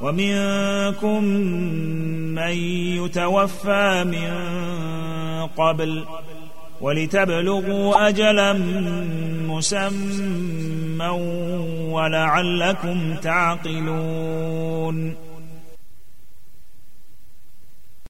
ومنكم من يتوفى من قبل ولتبلغوا أجلا مسمى ولعلكم تعقلون